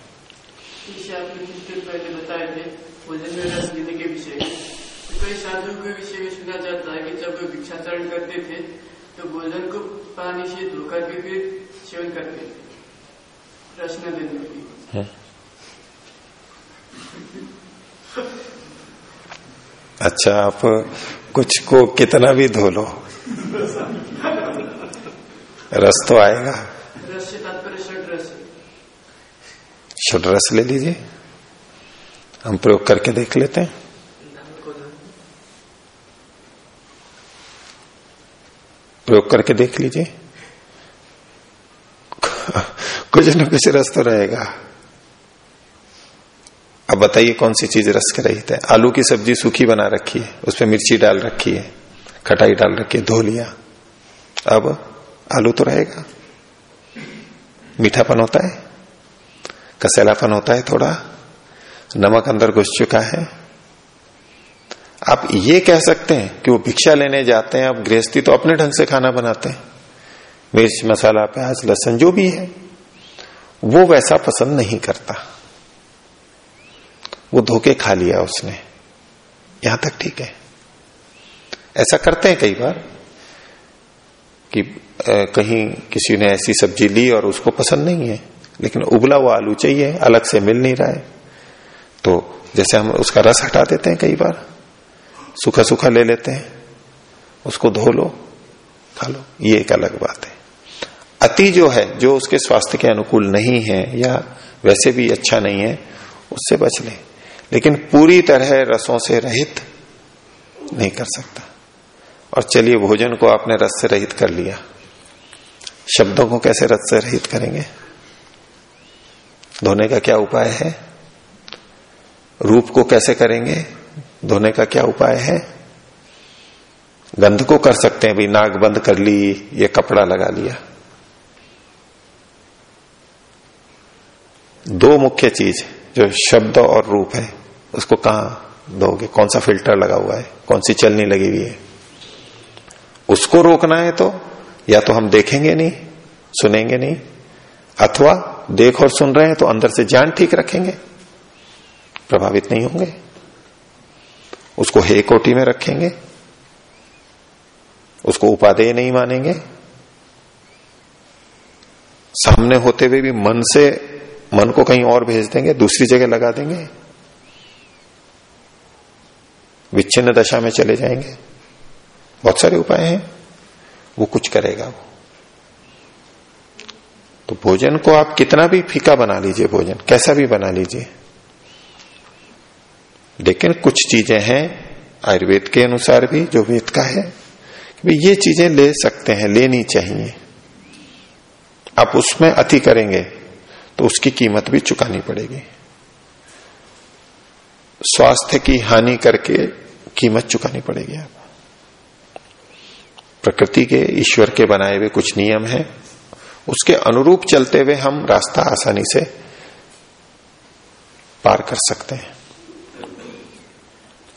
तो भोजन को पानी से धोकर के फिर सेवन करते थे। अच्छा आप कुछ को कितना भी धो लो। रस तो आएगा। छोट रस ले लीजिए। हम प्रयोग करके देख लेते हैं। प्रयोग करके देख लीजिए। *laughs* कुछ न कुछ रस तो रहेगा। अब बताइए कौन सी चीज़ रस के रही है? आलू की सब्ज़ी सूखी बना रखी है उसमें मिर्ची डाल रखी है, खटाई डाल रखी है, धो लिया। अब आलू तो रहेगा। मीठापन होता है, कसैलापन होता है थोड़ा, नमक अंदर घुस चुका है। आप ये कह सकते हैं कि वो भिक्षा लेने जाते हैं अब गृहस्थी तो अपने ढंग से खाना बनाते हैं। मिर्च मसाला प्याज, लहसन जो भी है, वो वैसा पसंद नहीं करता। वो धोखे खा लिया उसने। यहाँ तक ठीक है। ऐसा करते हैं कई बार कि कहीं किसी ने ऐसी सब्ज़ी ली और उसको पसंद नहीं है, लेकिन उबला हुआ आलू चाहिए, अलग से मिल नहीं रहा है। तो जैसे हम उसका रस हटा देते हैं कई बार सूखा सूखा ले लेते हैं, उसको धो लो, खा लो। ये एक अलग बात है। अति जो है, जो उसके स्वास्थ्य के अनुकूल नहीं है, या वैसे भी अच्छा नहीं है, उससे बच ले। लेकिन पूरी तरह रसों से रहित नहीं कर सकता। और चलिए, भोजन को आपने रस से रहित कर लिया। शब्दों को कैसे रस से रहित करेंगे? धोने का क्या उपाय है? रूप को कैसे करेंगे? धोने का क्या उपाय है? गंध को कर सकते हैं, भाई, नाक बंद कर ली, ये कपड़ा लगा लिया। दो मुख्य चीज़ जो शब्द और रूप है, उसको कहा दोगे? कौन सा फ़िल्टर लगा हुआ है? कौन सी चलनी लगी हुई है? उसको रोकना है तो या तो हम देखेंगे नहीं, सुनेंगे नहीं, अथवा देख और सुन रहे हैं तो अंदर से जान ठीक रखेंगे, प्रभावित नहीं होंगे। उसको हे कोटि में रखेंगे, उसको उपादेय नहीं मानेंगे। सामने होते हुए भी मन से मन को कहीं और भेज देंगे, दूसरी जगह लगा देंगे। विच्छिन्न दशा में चले जाएँगे। बहुत सारे उपाय हैं। वो कुछ करेगा वो। तो भोजन को आप कितना भी फीका बना लीजिए भोजन, कैसा भी बना लीजिए। लेकिन कुछ चीज़ें हैं, आयुर्वेद के अनुसार भी, जो वेद का है, कि ये चीज़ें ले सकते हैं, लेनी चाहिए। आप उसमें अति करेंगे। तो उसकी कीमत भी चुकानी पड़ेगी। स्वास्थ्य की हानि करके कीमत चुकानी पड़ेगी आप। प्रकृति के ईश्वर के बनाए हुए कुछ नियम हैं। उसके अनुरूप चलते हुए हम रास्ता आसानी से पार कर सकते हैं।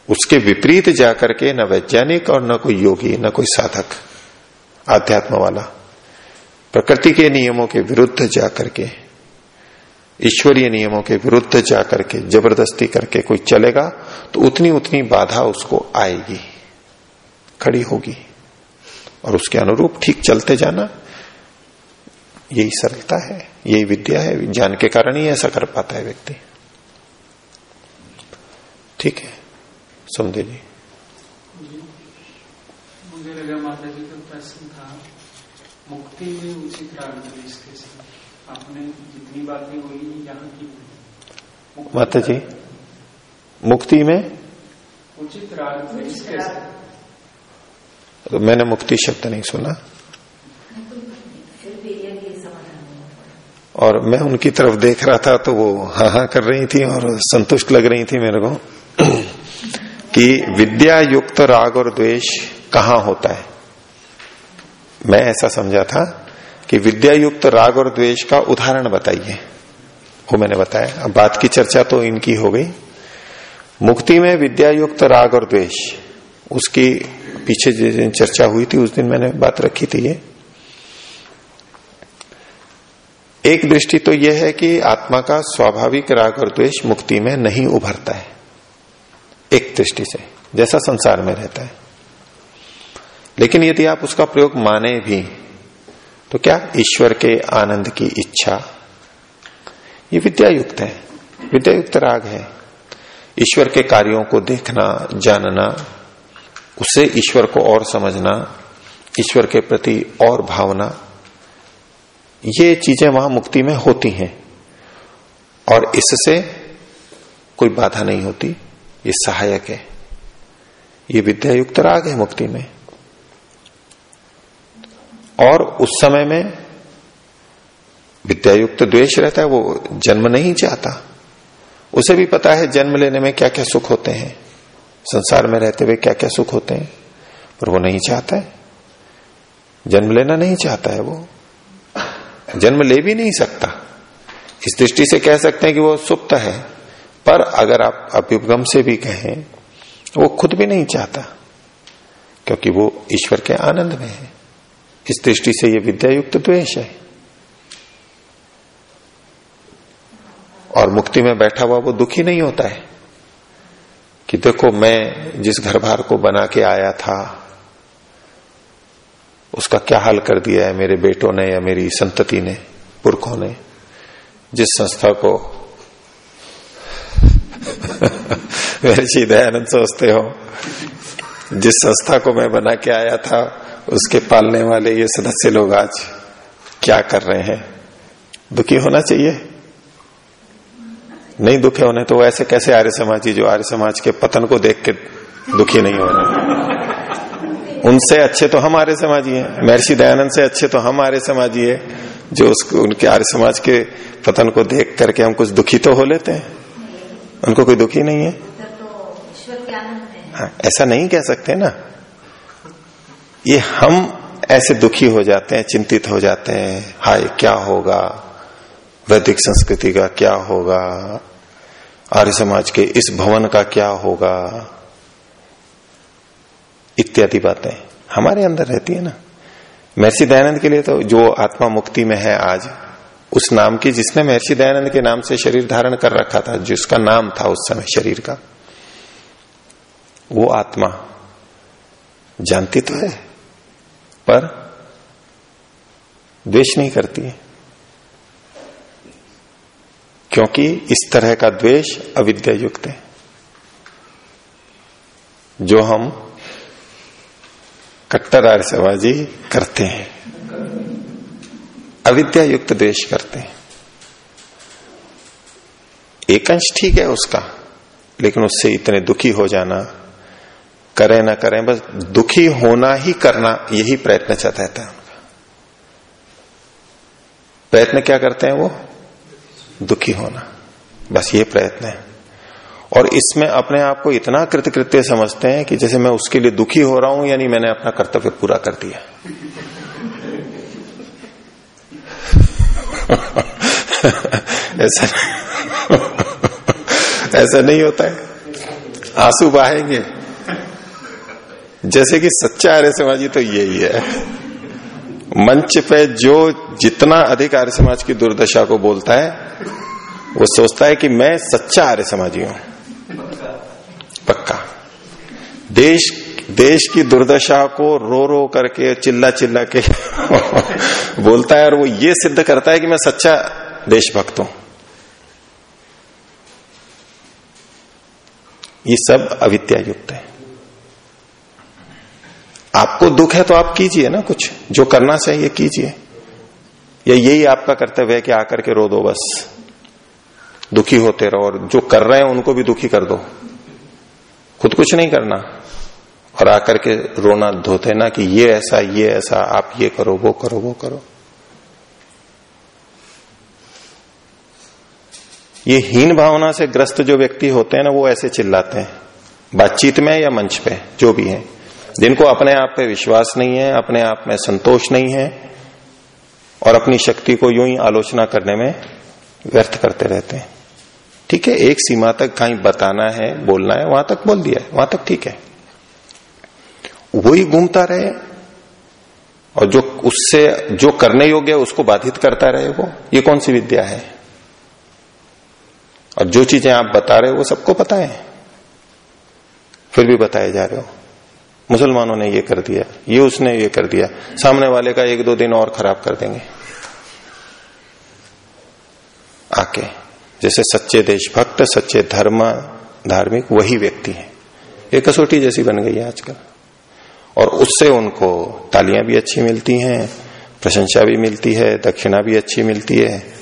उसके विपरीत जाकर के न वैज्ञानिक और न कोई योगी, न कोई साधक, आध्यात्म वाला, प्रकृति के नियमों के विरुद्ध जाकर के ईश्वरीय नियमों के विरुद्ध जाकर के, ज़बरदस्ती करके कोई चलेगा तो उतनी उतनी बाधा उसको आएगी, खड़ी होगी। और उसके अनुरूप ठीक चलते जाना, यही सरलता है, यही विद्या है, ज्ञान के कारण ही ऐसा कर पाता है व्यक्ति। ठीक है सुनते जी। मुझे लगा माता जी का प्रश्न था, मुक्ति में उचित आपने जितनी बातें बोली यहाँ की माता जी मुक्ति में? उचित राग तो मैंने मुक्ति शब्द नहीं सुना। और मैं उनकी तरफ़ देख रहा था तो वो हा हा कर रही थी और संतुष्ट लग रही थी मेरे को *clears throat* कि विद्या युक्त राग और द्वेष कहाँ होता है। मैं ऐसा समझा था कि विद्या युक्त राग और द्वेष का उदाहरण बताइए। वो मैंने बताया। अब बात की चर्चा तो इनकी हो गई। मुक्ति में विद्या युक्त राग और द्वेष। उसकी पीछे जिस दिन चर्चा हुई थी, उस दिन मैंने बात रखी थी ये। एक दृष्टि तो यह है कि आत्मा का स्वाभाविक राग और द्वेष मुक्ति में नहीं उभरता है। एक दृष्टि से, जैसा संसार में रहता है। लेकिन यदि आप उसका प्रयोग माने भी तो क्या? ईश्वर के आनंद की इच्छा। ये विद्या युक्त है। विद्या युक्त राग है। ईश्वर के कार्यों को देखना, जानना उससे ईश्वर को और समझना, ईश्वर के प्रति और भावना, ये चीज़ें वहाँ मुक्ति में होती हैं। और इससे कोई बाधा नहीं होती। ये सहायक है। ये विद्या युक्त राग है मुक्ति में। और उस समय में विद्यायुक्त द्वेष रहता है, वो जन्म नहीं चाहता। उसे भी पता है जन्म लेने में क्या क्या सुख होते हैं। संसार में रहते हुए क्या क्या सुख होते हैं, पर वो नहीं चाहता है। जन्म लेना नहीं चाहता है वो। जन्म ले भी नहीं सकता। इस दृष्टि से कह सकते हैं कि वो सुप्त है, पर अगर आप अभ्युपगम से भी कहें, वो खुद भी नहीं चाहता, क्योंकि वो ईश्वर के आनंद में है। इस दृष्टि से ये विद्यायुक्त द्वेष है। और मुक्ति में बैठा हुआ वो दुखी नहीं होता है कि देखो मैं जिस घर बार को बना के आया था, उसका क्या हाल कर दिया है मेरे बेटों ने या मेरी संतति ने, पुरखों ने, जिस संस्था को *laughs* महर्षि दयानंद सोचते हो, जिस संस्था को मैं बना के आया था उसके पालने वाले ये सदस्य लोग आज क्या कर रहे हैं? दुखी होना चाहिए? नहीं दुखे होने तो ऐसे कैसे आर्य समाजी जो आर्य समाज के पतन को देख के दुखी नहीं हो रहे उनसे अच्छे तो हमारे समाजी हैं महर्षि दयानंद से अच्छे तो हमारे समाजी है जो उसको उनके आर्य समाज के पतन को देख करके हम कुछ दुखी तो हो लेते हैं। उनको कोई दुखी नहीं है? तो है। हाँ, ऐसा नहीं कह सकते ना। ये हम ऐसे दुखी हो जाते हैं, चिंतित हो जाते हैं, हाय, क्या होगा? वैदिक संस्कृति का क्या होगा? आर्य समाज के इस भवन का क्या होगा? इत्यादि बातें हमारे अंदर रहती है ना। महर्षि दयानंद के लिए तो जो आत्मा मुक्ति में है आज, उस नाम की जिसने महर्षि दयानंद के नाम से शरीर धारण कर रखा था, जिसका नाम था उस समय शरीर का, वो आत्मा जानती तो है। पर द्वेष नहीं करती है। क्योंकि इस तरह का द्वेष अविद्या युक्त है। जो हम कट्टर आर्य समाजी करते हैं अविद्या युक्त द्वेष करते हैं। एक अंश ठीक है उसका, लेकिन उससे इतने दुखी हो जाना करें ना करें, बस दुखी होना ही करना, यही प्रयत्न चलता रहता है उनका। प्रयत्न क्या करते हैं वो? दुखी होना। बस ये प्रयत्न है। और इसमें अपने आप को इतना कृतकृत्य समझते हैं कि जैसे मैं उसके लिए दुखी हो रहा हूँ, यानी मैंने अपना कर्तव्य पूरा कर दिया। *laughs* ऐसा *laughs* ऐसा नहीं होता है। आँसू बहाएँगे। जैसे कि सच्चा आर्य समाजी तो यही है। मंच पे जो जितना अधिक आर्य समाज की दुर्दशा को बोलता है, वो सोचता है कि मैं सच्चा आर्य समाजी हूँ। पक्का। देश देश की दुर्दशा को रो रो करके, चिल्ला चिल्ला के *laughs* बोलता है और वो ये सिद्ध करता है कि मैं सच्चा देशभक्त हूँ। ये सब अविद्या युक्त है। आपको दुख है तो आप कीजिए ना कुछ। जो करना चाहिए, कीजिए। या यही आपका कर्तव्य है कि आकर के रो दो बस। दुखी होते रहो और जो कर रहे हैं उनको भी दुखी कर दो। खुद कुछ नहीं करना। और आकर के रोना धोते ना कि ये ऐसा ये ऐसा, आप ये करो, वो करो वो करो। ये हीन भावना से ग्रस्त जो व्यक्ति होते हैं ना, वो ऐसे चिल्लाते हैं। बातचीत में या मंच पे, जो भी है। जिनको अपने आप पे विश्वास नहीं है, अपने आप में संतोष नहीं है, और अपनी शक्ति को यूँ ही आलोचना करने में व्यर्थ करते रहते हैं। ठीक है, एक सीमा तक कहीं बताना है, बोलना है, वहाँ तक बोल दिया है, वहाँ तक ठीक है। वही घूमता रहे, और जो उससे, जो करने योग्य है, उसको बाधित करता रहे वो, ये कौन सी विद्या है? और जो चीज़ें आप बता रहे हो, वो सबको पता है। फिर भी बताए जा रहे हो। मुसलमानों ने ये कर दिया, ये उसने ये कर दिया। सामने वाले का एक दो दिन और खराब कर देंगे। आके, जैसे सच्चे देशभक्त, सच्चे धर्म, धार्मिक, वही व्यक्ति है। ये कसौटी जैसी बन गई है आजकल। और उससे उनको तालियाँ भी अच्छी मिलती हैं, प्रशंसा भी मिलती है, दक्षिणा भी अच्छी मिलती है।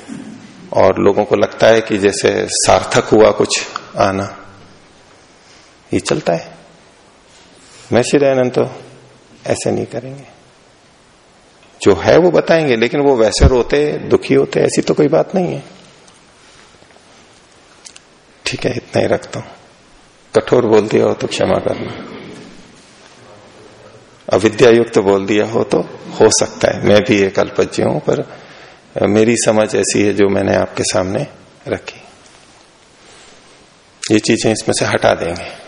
और लोगों को लगता है कि जैसे सार्थक हुआ कुछ आना, ये चलता है। दयानंद तो ऐसे नहीं करेंगे। जो है वो बताएँगे, लेकिन वो वैसे रोते, दुखी होते, ऐसी तो कोई बात नहीं है। ठीक है, इतना ही रखता हूँ। कठोर बोल दिया हो तो क्षमा करना। अविद्या युक्त बोल दिया हो तो हो सकता है। मैं भी एक अल्पज्य हूँ, पर मेरी समझ ऐसी है जो मैंने आपके सामने रखी। ये चीज़ें इसमें से हटा देंगे।